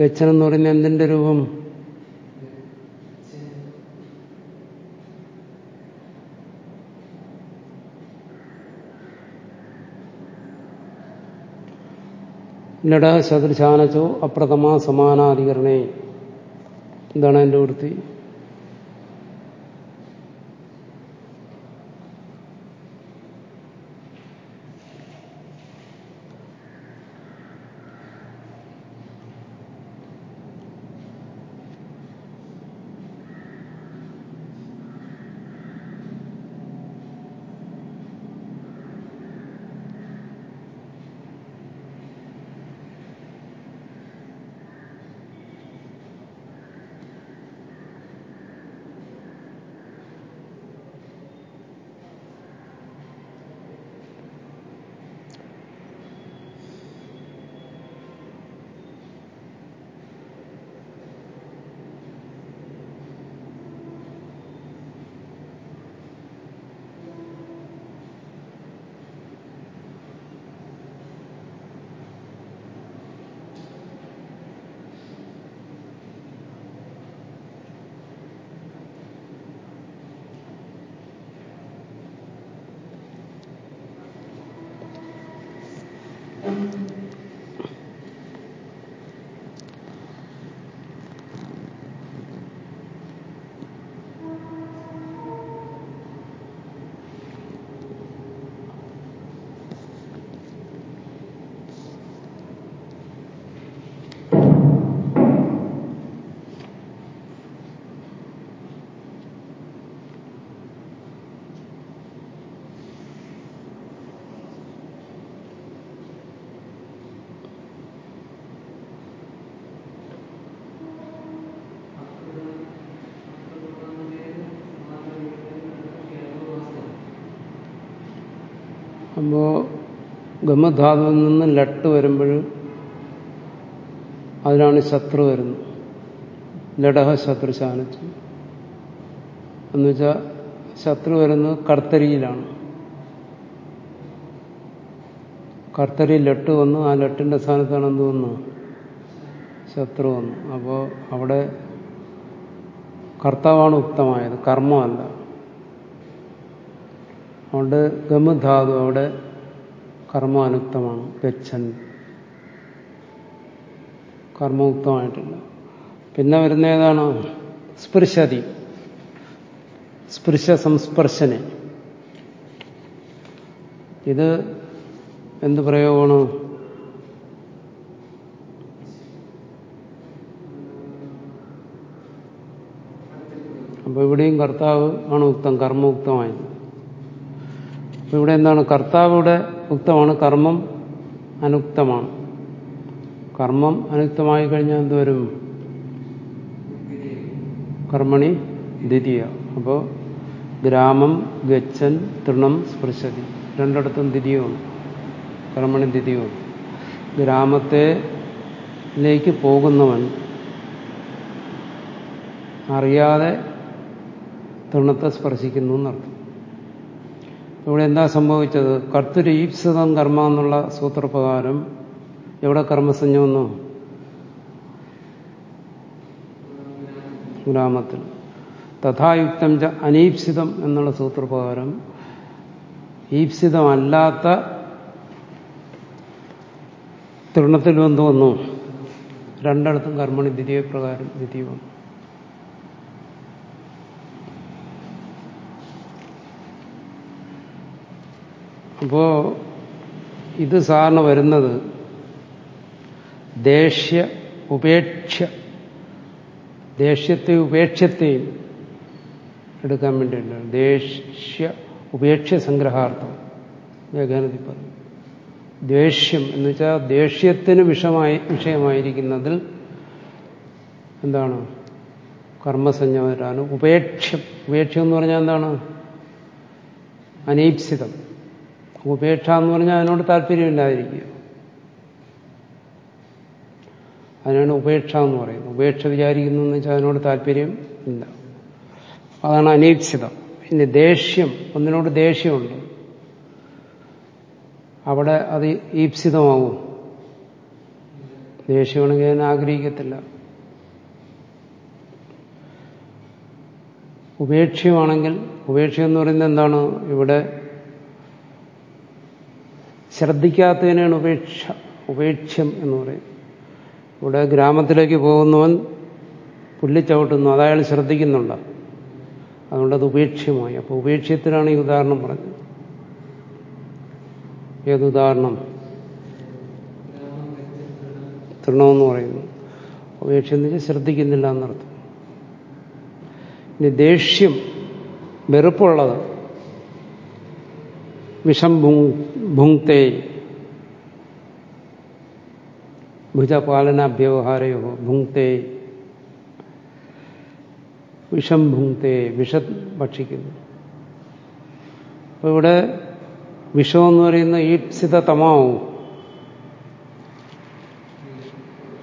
ഗച്ഛൻ എന്ന് പറയുന്ന എന്തിന്റെ രൂപം? ലഡ ശതൃശാനച്ചോ അപ്രഥമ സമാനാധികരണേ. എന്താണ് എന്റെ വൃത്തി. അപ്പോ ഗമധാതുവിൽ നിന്ന് ലട്ട് വരുമ്പോൾ അതിനാണ് ശത്രു വരുന്നത്. ലഡഹ ശത്രു ശാനിച്ചു എന്നുവെച്ചാൽ ശത്രു വരുന്നത് കർത്തരിയിലാണ്. കർത്തരി ലട്ട് വന്നു ആ ലട്ടിന്റെ സ്ഥാനത്താണ് എന്ത് വന്നു ശത്രു വന്നു. അപ്പോൾ അവിടെ കർത്താവാണ് ഉക്തമായത് കർമ്മമല്ല. അതുകൊണ്ട് ഗമധാതു അവിടെ കർമാനുക്തമാണ് ഗച്ഛൻ. കർമ്മമുക്തമായിട്ടില്ല. പിന്നെ വരുന്ന ഏതാണ്? സ്പൃശതി. സ്പൃശ സംസ്പർശനെ. ഇത് എന്ത് പ്രയോഗമാണ്? അപ്പൊ ഇവിടെയും കർത്താവ് ആണ് ഉക്തം കർമ്മമുക്തമായത്. അപ്പൊ ഇവിടെ എന്താണ്? കർത്താവ് ഇവിടെ ഉക്തമാണ്. കർമ്മം അനുക്തമാണ്. കർമ്മം അനുക്തമായി കഴിഞ്ഞാൽ എന്തുവരും കർമ്മണി ദ്വിതീയ. അപ്പോൾ ഗ്രാമം ഗച്ഛൻ തൃണം സ്പൃശതി രണ്ടിടത്തും ദ്വിതീയമാണ്. കർമ്മണി ദ്വിതീയമാണ്. ഗ്രാമത്തിലേക്ക് പോകുന്നവൻ അറിയാതെ തൃണത്തെ സ്പർശിക്കുന്നു എന്നർത്ഥം. ഇവിടെ എന്താ സംഭവിച്ചത്? കർത്തരീപ്സിതം കർമ്മ എന്നുള്ള സൂത്രപ്രകാരം എവിടെ കർമ്മസഞ്ജ വന്നു ഗ്രാമത്തിൽ തഥായുക്തം ച അനീപ്സിതം എന്നുള്ള സൂത്രപ്രകാരം ഈപ്സിതമല്ലാത്ത തൃണത്തിൽ എന്ത് വന്നു. രണ്ടിടത്തും കർമ്മണി ദ്വിതീയ പ്രകാരം ദ്വിതീയ. വന്നു അപ്പോ ഇത് സാറിന് വരുന്നത് ദേഷ്യ ഉപേക്ഷ ദേഷ്യത്തെ ഉപേക്ഷത്തെയും എടുക്കാൻ വേണ്ടിയില്ല ദേഷ്യ ഉപേക്ഷ സംഗ്രഹാർത്ഥം. വ്യാഖ്യാനത്തിൽ പറഞ്ഞു ദേഷ്യം എന്ന് വെച്ചാൽ ദേഷ്യത്തിന് വിഷമായി വിഷയമായിരിക്കുന്നതിൽ എന്താണ്? കർമ്മസഞ്ജ വരാനും ഉപേക്ഷം ഉപേക്ഷം എന്ന് പറഞ്ഞാൽ എന്താണ്? അനീപ്സിതം. ഉപേക്ഷ എന്ന് പറഞ്ഞാൽ അതിനോട് താല്പര്യമില്ലാതിരിക്കുക. അതിനാണ് ഉപേക്ഷ എന്ന് പറയുന്നത്. ഉപേക്ഷ വിചാരിക്കുന്നു എന്ന് വെച്ചാൽ അതിനോട് താല്പര്യം ഇല്ല. അതാണ് അനീപ്സിതം പിന്നെ ദേഷ്യം ഒന്നിനോട് ദേഷ്യമുണ്ട്. അവിടെ അത് ഈപ്സിതമാവും. ദേഷ്യമാണെങ്കിൽ ഞാൻ ആഗ്രഹിക്കത്തില്ല. ഉപേക്ഷ്യമാണെങ്കിൽ ഉപേക്ഷ എന്ന് പറയുന്നത് എന്താണ്? ഇവിടെ ശ്രദ്ധിക്കാത്തതിനാണ് ഉപേക്ഷ ഉപേക്ഷ്യം എന്ന് പറയും ഇവിടെ ഗ്രാമത്തിലേക്ക് പോകുന്നവൻ പുല്ലിച്ചവിട്ടുന്നു അതായത് ശ്രദ്ധിക്കുന്നുണ്ട്. അതുകൊണ്ട് അത് ഉപേക്ഷ്യമായി. അപ്പോൾ ഉപേക്ഷ്യത്തിനാണ് ഈ ഉദാഹരണം പറഞ്ഞത്. ഏതുദാഹരണം തൃണമെന്ന് പറയുന്നു. ഉപേക്ഷ എന്ന് വെച്ചാൽ ശ്രദ്ധിക്കുന്നില്ല എന്നർത്ഥം. ഇനി ദേഷ്യം വെറുപ്പുള്ളത് വിഷം ഭുങ്ക്തേ ഭുജപാലനാഭ്യവഹാരയോ ഭുങ്ക്തേ വിഷം ഭുങ്ക്തേ വിഷം ഭക്ഷിക്കുന്നു അപ്പൊ ഇവിടെ വിഷം എന്ന് പറയുന്ന ഈപ്സിത തമാവും.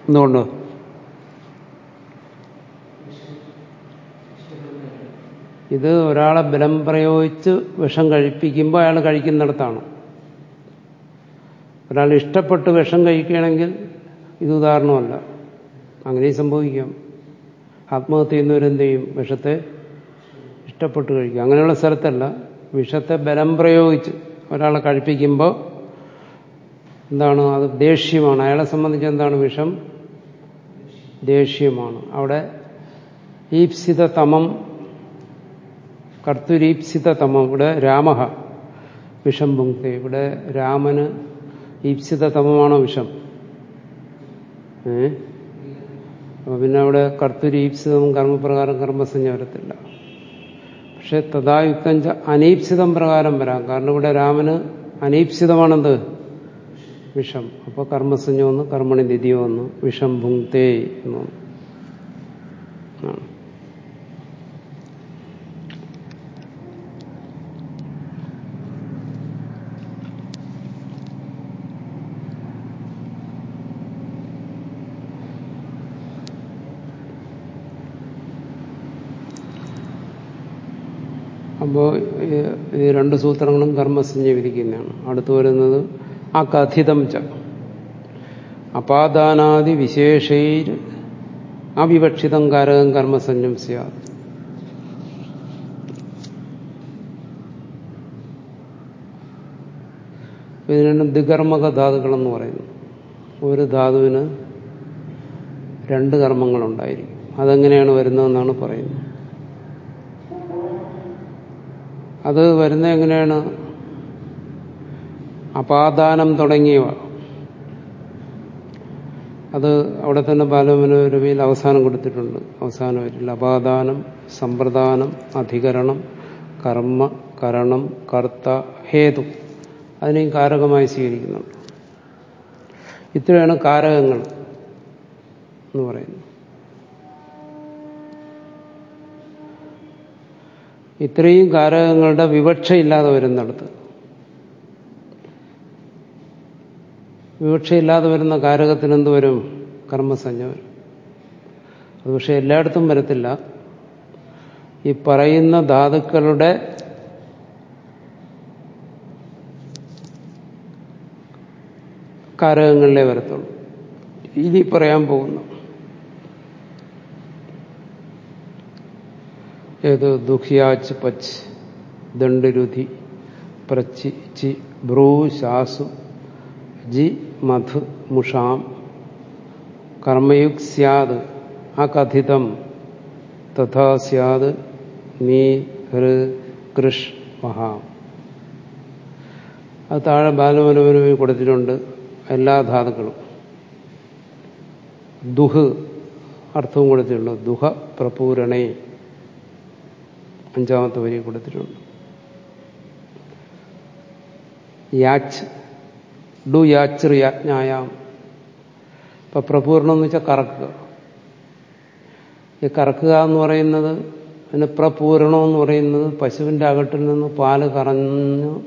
എന്തുകൊണ്ട്? ഇത് ഒരാളെ ബലം പ്രയോഗിച്ച് വിഷം കഴിപ്പിക്കുമ്പോൾ അയാൾ കഴിക്കുന്നിടത്താണ്. ഒരാൾ ഇഷ്ടപ്പെട്ട് വിഷം കഴിക്കുകയാണെങ്കിൽ ഇത് ഉദാഹരണമല്ല. അങ്ങനെയും സംഭവിക്കാം. ആത്മഹത്യ ചെയ്യുന്നവരെന്ത് ചെയ്യും? വിഷത്തെ ഇഷ്ടപ്പെട്ട് കഴിക്കും. അങ്ങനെയുള്ള സ്ഥലത്തല്ല. വിഷത്തെ ബലം പ്രയോഗിച്ച് ഒരാളെ കഴിപ്പിക്കുമ്പോൾ എന്താണ്? അത് ദേഷ്യമാണ്. അയാളെ സംബന്ധിച്ച് എന്താണ് വിഷം? ദേഷ്യമാണ്. അവിടെ ഈപ്സിത തമം കർത്തുരീപ്സിത തമം ഇവിടെ രാമ വിഷം പുങ്ക്തി ഇവിടെ രാമന് ഈപ്സിത തമമാണോ വിഷം അപ്പൊ പിന്നെ അവിടെ കർത്തുരീപ്സിതം കർമ്മപ്രകാരം കർമ്മസഞ്ജ വരത്തില്ല. പക്ഷെ തഥായുക്തം അനീപ്സിതം പ്രകാരം വരാം. കാരണം ഇവിടെ രാമന് അനീപ്സിതമാണെന്ത്? വിഷം. അപ്പോൾ കർമ്മസഞ്ജ വന്ന് കർമ്മണി നിധിയോ വന്നു വിഷം ഭുങ്ക്തേ എന്ന് അപ്പോൾ ഈ രണ്ട് സൂത്രങ്ങളും കർമ്മസഞ്ജ വിധിക്കുന്നതാണ് അടുത്തു വരുന്നത് ആ കഥിതം ച. അപാദാനാദി വിശേഷയിൽ അവിവക്ഷിതം കാരകം കർമ്മസഞ്ജം സ്യാത്. ഇതിനാണ് ദ്വികർമ്മക ധാതുക്കളെന്ന് പറയുന്നു. ഒരു ധാതുവിന് രണ്ട് കർമ്മങ്ങളുണ്ടായിരിക്കും. അതെങ്ങനെയാണ് വരുന്നതെന്നാണ് പറയുന്നത്. അത് വരുന്ന എങ്ങനെയാണ്? അപാദാനം തുടങ്ങിയവ. അത് അവിടെ തന്നെ ബാലമനോരമയിൽ അവസാനം കൊടുത്തിട്ടുണ്ട്. അവസാനം വരില്ല അപാദാനം സമ്പ്രദാനം അധികരണം കർമ്മ കരണം കർത്ത ഹേതു. അതിനെയും കാരകമായി സ്വീകരിക്കുന്നുണ്ട്. ഇത്രയാണ് കാരകങ്ങൾ എന്ന് പറയുന്നത്. ഇത്രയും കാരകങ്ങളുടെ വിവക്ഷയില്ലാതെ വരുന്നിടത്ത്. വിവക്ഷയില്ലാതെ വരുന്ന കാരകത്തിന് എന്ത് വരും? കർമ്മസഞ്ജ വരും. അത് പക്ഷേ എല്ലായിടത്തും വരത്തില്ല. ഈ പറയുന്ന ധാതുക്കളുടെ കാരകങ്ങളിലേ വരത്തുള്ളൂ. ഇനി പറയാൻ പോകുന്നു. ഏത് ദുഃഖിയാച്ച് പച്ച് ദണ്ഡരുധി പ്രച്ചി ചി ഭ്രൂ ശാസു ജി മധു മുഷാം. കർമ്മയുക് സ്യാത് അകഥിതം തഥാ സ്യാത് നീ ഹൃ കൃഷ് മഹാം. അത് താഴെ ബാലമനോരമയിൽ കൊടുത്തിട്ടുണ്ട് എല്ലാ ധാതുക്കളും. ദുഹ് അർത്ഥവും കൊടുത്തിട്ടുണ്ട്. ദുഹ പ്രപൂരണേ. അഞ്ചാമത്തെ വരി കൊടുത്തിട്ടുണ്ട്. യാച്ച് ഡു യാച്ചർ യാജ്ഞായാം. ഇപ്പൊ പ്രപൂർണം എന്ന് വെച്ചാൽ കറക്കുക. ഈ കറക്കുക എന്ന് പറയുന്നത് അതിന് പ്രപൂരണം എന്ന് പറയുന്നത് പശുവിന്റെ അകട്ടിൽ നിന്ന് പാൽ കറഞ്ഞ്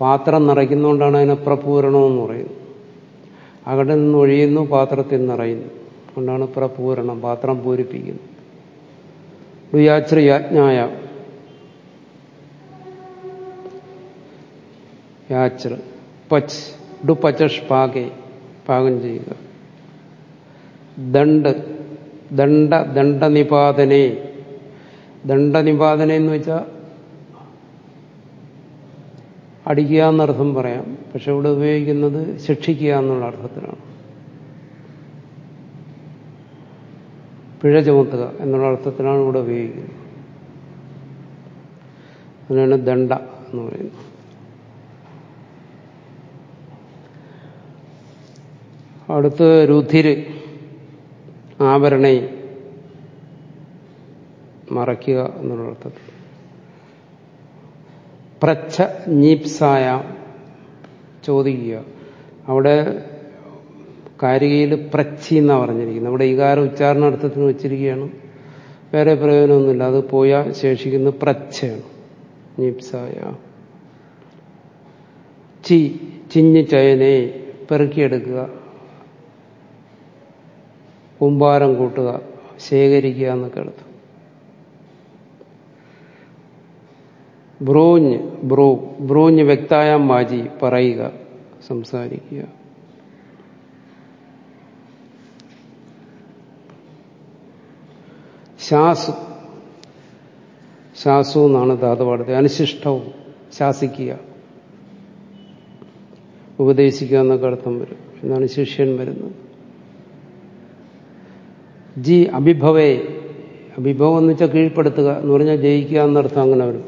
പാത്രം നിറയ്ക്കുന്നതുകൊണ്ടാണ് അതിനെ പ്രപൂരണം എന്ന് പറയുന്നത്. അകട്ടിൽ നിന്ന് ഒഴിയുന്നു പാത്രത്തിൽ നിറയുന്നു. അതുകൊണ്ടാണ് പ്രപൂരണം പാത്രം പൂരിപ്പിക്കുന്നത്. ഡുയാച്ഛ്ര യാജ്ഞായ. യാച്ഛ്ര പച്ച് ഡു പച്ചഷ് പാകെ പാകം ചെയ്യുക. ദണ്ഡ് ദണ്ഡ ദണ്ഡനിപാതനെ. ദണ്ഡനിപാതന എന്ന് വെച്ചാൽ അടിക്കുക എന്നർത്ഥം പറയാം. പക്ഷെ ഇവിടെ ഉപയോഗിക്കുന്നത് ശിക്ഷിക്കുക എന്നുള്ള അർത്ഥത്തിലാണ്. പിഴ ചുമത്തുക എന്നുള്ള അർത്ഥത്തിലാണ് ഇവിടെ ഉപയോഗിക്കുന്നത്. അതിനാണ് ദണ്ഡ എന്ന് പറയുന്നത്. അടുത്ത് രുധിര് ആഭരണെ മറയ്ക്കുക എന്നുള്ള അർത്ഥത്തിൽ. പ്രച്ഛ ഞീപ്സായ ചോദിക്കുക. അവിടെ കാരികയിൽ പ്രച്ചി എന്നാണ് പറഞ്ഞിരിക്കുന്നത്. അവിടെ ഇകാര ഉച്ചാരണ അർത്ഥത്തിന് വെച്ചിരിക്കുകയാണ്. വേറെ പ്രയോജനമൊന്നുമില്ല. അത് പോയാൽ ശേഷിക്കുന്ന പ്രച്ഛയാണ്. ഞീപ്സായ ചി ചിഞ്ഞ് ചയനെ പെറുക്കിയെടുക്കുക. കുമ്പാരം കൂട്ടുക ശേഖരിക്കുക എന്നൊക്കെ എടുത്തു. ബ്രൂഞ്ഞ് ബ്രൂ ബ്രൂഞ്ഞ് വ്യക്തായാം മാജി പറയുക സംസാരിക്കുക. ശാസു ശാസു എന്നാണ് ധാതുപാടത്തെ അനുശിഷ്ടവും ശാസിക്കുക. ഉപദേശിക്കുക എന്നൊക്കെ അർത്ഥം വരും. എന്നാണ് ശിഷ്യൻ വരുന്നത്. ജി അഭിഭവേ. അഭിഭവം എന്ന് വെച്ചാൽ കീഴ്പ്പെടുത്തുക എന്ന് പറഞ്ഞാൽ ജയിക്കുക എന്നർത്ഥം അങ്ങനെ വരും.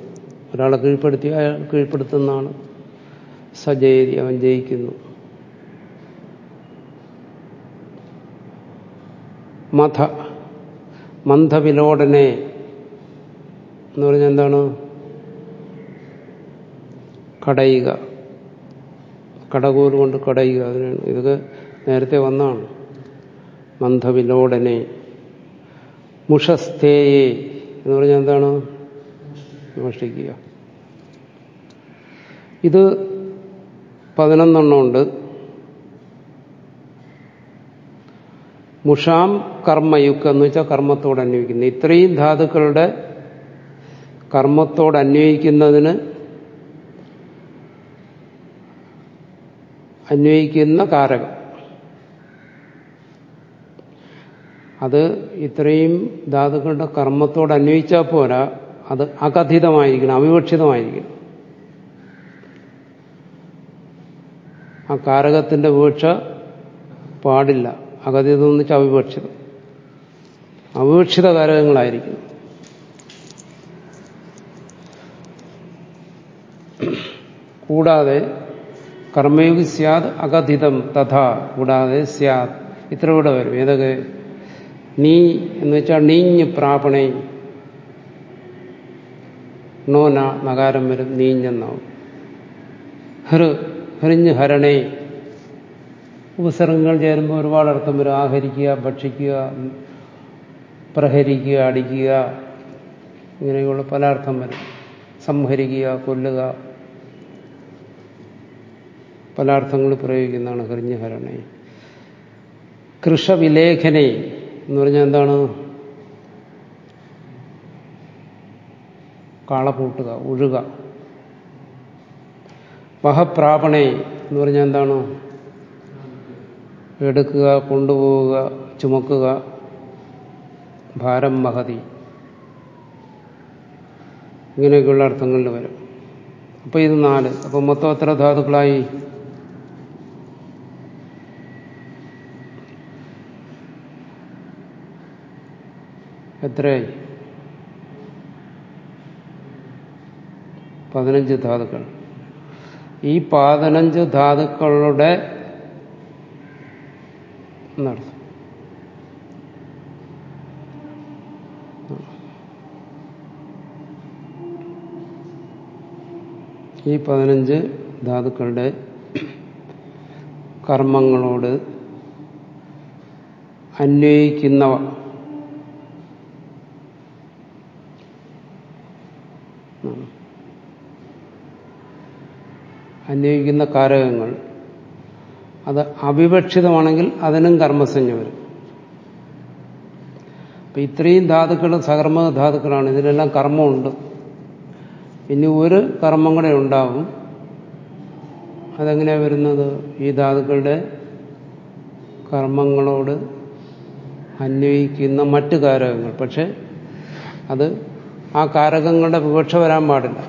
ഒരാളെ കീഴ്പ്പെടുത്തി അയാൾ കീഴ്പ്പെടുത്തുന്നതാണ്. സജയരി അവൻ ജയിക്കുന്നു. മഥ മന്ദവിലോടനെ എന്ന് പറഞ്ഞാൽ എന്താണ്? കടയുക. കടകോൽ കൊണ്ട് കടയുക. അതിനാണ്. ഇതൊക്കെ നേരത്തെ വന്നാണ് മന്ദവിലോടനെ. മുഷസ്തേയെ എന്ന് പറഞ്ഞാൽ എന്താണ്? മോഷ്ടിക്കുക ഇത് പതിനൊന്നെണ്ണമുണ്ട്. മുഷാം കർമ്മയുക്ക് എന്ന് വെച്ചാൽ കർമ്മത്തോട് അന്വയിക്കുന്നു. ഇത്രയും ധാതുക്കളുടെ കർമ്മത്തോട് അന്വയിക്കുന്നതിന് അന്വയിക്കുന്ന കാരകം. അത് ഇത്രയും ധാതുക്കളുടെ കർമ്മത്തോട് അന്വയിച്ചാൽ പോരാ. അത് അകഥിതമായിരിക്കണം അവിവക്ഷിതമായിരിക്കണം. ആ കാരകത്തിന്റെ വീഴ്ച പാടില്ല. അകഥിതം എന്ന് വെച്ചാൽ അവിവക്ഷിതം. അവിവക്ഷിത കാരകങ്ങളായിരിക്കും കൂടാതെ കർമ്മയോഗി സ്യാദ് അകഥിതം തഥാ. കൂടാതെ സ്യാദ്. ഇത്ര കൂടെ വരും. ഏതൊക്കെ? നീ എന്ന് വെച്ചാൽ നീഞ്ഞ് പ്രാപണേ. നോന നകാരം വരും നീഞ്ഞെന്നാവും. ഹൃ ഹൃഞ്ഞ് ഹരണേ. ഉപസർഗങ്ങൾ ചേരുമ്പോൾ ഒരുപാട് അർത്ഥം വരും. ആഹരിക്കുക ഭക്ഷിക്കുക പ്രഹരിക്കുക അടിക്കുക. ഇങ്ങനെയുള്ള പല അർത്ഥം വരും. സംഹരിക്കുക കൊല്ലുക. പല അർത്ഥങ്ങൾ പ്രയോഗിക്കുന്നതാണ് ഹരിഞ്ഞഹരണെ കൃഷവിലേഖനെ. എന്ന് പറഞ്ഞാൽ എന്താണ്? കാളപൂട്ടുക ഉഴുക. വഹപ്രാപണേ എന്ന് പറഞ്ഞാൽ എന്താണ്? എടുക്കുക കൊണ്ടുപോവുക ചുമക്കുക. ഭാരം മഹതി. ഇങ്ങനെയൊക്കെയുള്ള അർത്ഥങ്ങളിൽ വരും. അപ്പൊ ഇത് നാല്. അപ്പൊ മൊത്തം എത്ര ധാതുക്കളായി? എത്രയായി? പതിനഞ്ച് ധാതുക്കൾ. ഈ പതിനഞ്ച് ധാതുക്കളുടെ ഈ പതിനഞ്ച് ധാതുക്കളുടെ കർമ്മങ്ങളോട് അന്വയിക്കുന്നവ അന്വയിക്കുന്ന കാരകങ്ങൾ അത് അവിവക്ഷിതമാണെങ്കിൽ അതിനും കർമ്മസഞ്ജ വരും. അപ്പൊ ഇത്രയും ധാതുക്കൾ സകർമ്മ ധാതുക്കളാണ്. ഇതിലെല്ലാം കർമ്മമുണ്ട്. ഇനി ഒരു കർമ്മം കൂടെ ഉണ്ടാവും. അതെങ്ങനെയാണ് വരുന്നത്? ഈ ധാതുക്കളുടെ കർമ്മങ്ങളോട് അന്വയിക്കുന്ന മറ്റ് കാരകങ്ങൾ. പക്ഷെ അത് ആ കാരകങ്ങളുടെ വിവക്ഷ വരാൻ പാടില്ല.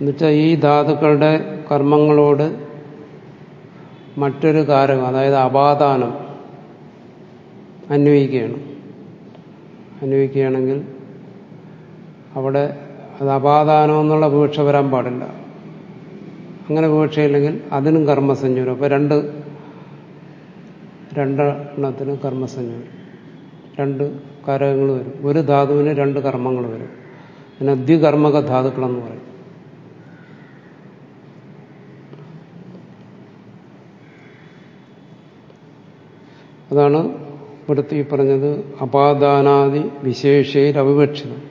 എന്നുവെച്ചാൽ ഈ ധാതുക്കളുടെ കർമ്മങ്ങളോട് മറ്റൊരു കാരകം അതായത് അപാദാനം അന്വയിക്കുകയാണ്. അന്വയിക്കുകയാണെങ്കിൽ അവിടെ അത് അപാദാനം എന്നുള്ള വിവക്ഷ വരാൻ പാടില്ല. അങ്ങനെ വിവക്ഷയില്ലെങ്കിൽ അതിനും കർമ്മസഞ്ജൂരം അപ്പൊ രണ്ട് രണ്ടെണ്ണത്തിന് കർമ്മസഞ്ജൂരം രണ്ട് കാരകങ്ങൾ വരും. ഒരു ധാതുവിന് രണ്ട് കർമ്മങ്ങൾ വരും. അതിന് ദ്വികർമ്മക ധാതുക്കളെന്ന് പറയും. അതാണ് ഇവിടുത്തെ ഈ പറഞ്ഞത് അപാദാനാദി വിശേഷയിൽ അവിവക്ഷിതം.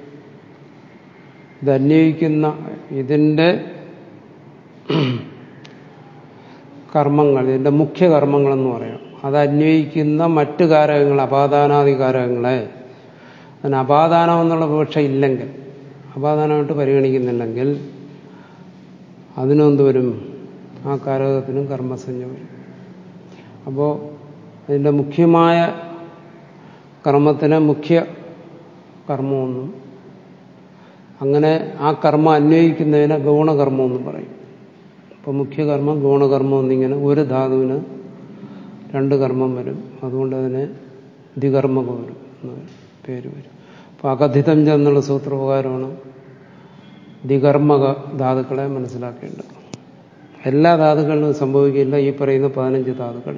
ഇത് അന്വയിക്കുന്ന ഇതിന്റെ കർമ്മങ്ങൾ ഇതിന്റെ മുഖ്യ കർമ്മങ്ങളെന്ന് പറയാം. അത് അന്വയിക്കുന്ന മറ്റു കാരകങ്ങൾ അപാദാനാദി കാരകങ്ങളെ. അതിന് അപാദാനം എന്നുള്ള വിവക്ഷ ഇല്ലെങ്കിൽ അപാദാനമായിട്ട് പരിഗണിക്കുന്നില്ലെങ്കിൽ അതിനെന്ത് വരും? ആ കാരകത്തിനും കർമ്മസഞ്ജ വരും. അപ്പോൾ അതിന്റെ മുഖ്യമായ കർമ്മത്തിന് മുഖ്യ കർമ്മമൊന്നും. അങ്ങനെ ആ കർമ്മം അന്വയിക്കുന്നതിനെ ഗൗണകർമ്മം എന്ന് പറയും. അപ്പോൾ മുഖ്യകർമ്മം ഗൗണകർമ്മം എന്നിങ്ങനെ ഒരു ധാതുവിന് രണ്ട് കർമ്മം വരും. അതുകൊണ്ട് അതിന് ദ്വികർമ്മക വരും പേര് വരും. അപ്പോൾ അകഥിതം ചെന്നുള്ള സൂത്രപ്രകാരമാണ് ധികർമ്മക ധാതുക്കളെ മനസ്സിലാക്കേണ്ടത്. എല്ലാ ധാതുക്കളിലും സംഭവിക്കില്ല ഈ പറയുന്ന പതിനഞ്ച് ധാതുക്കൾ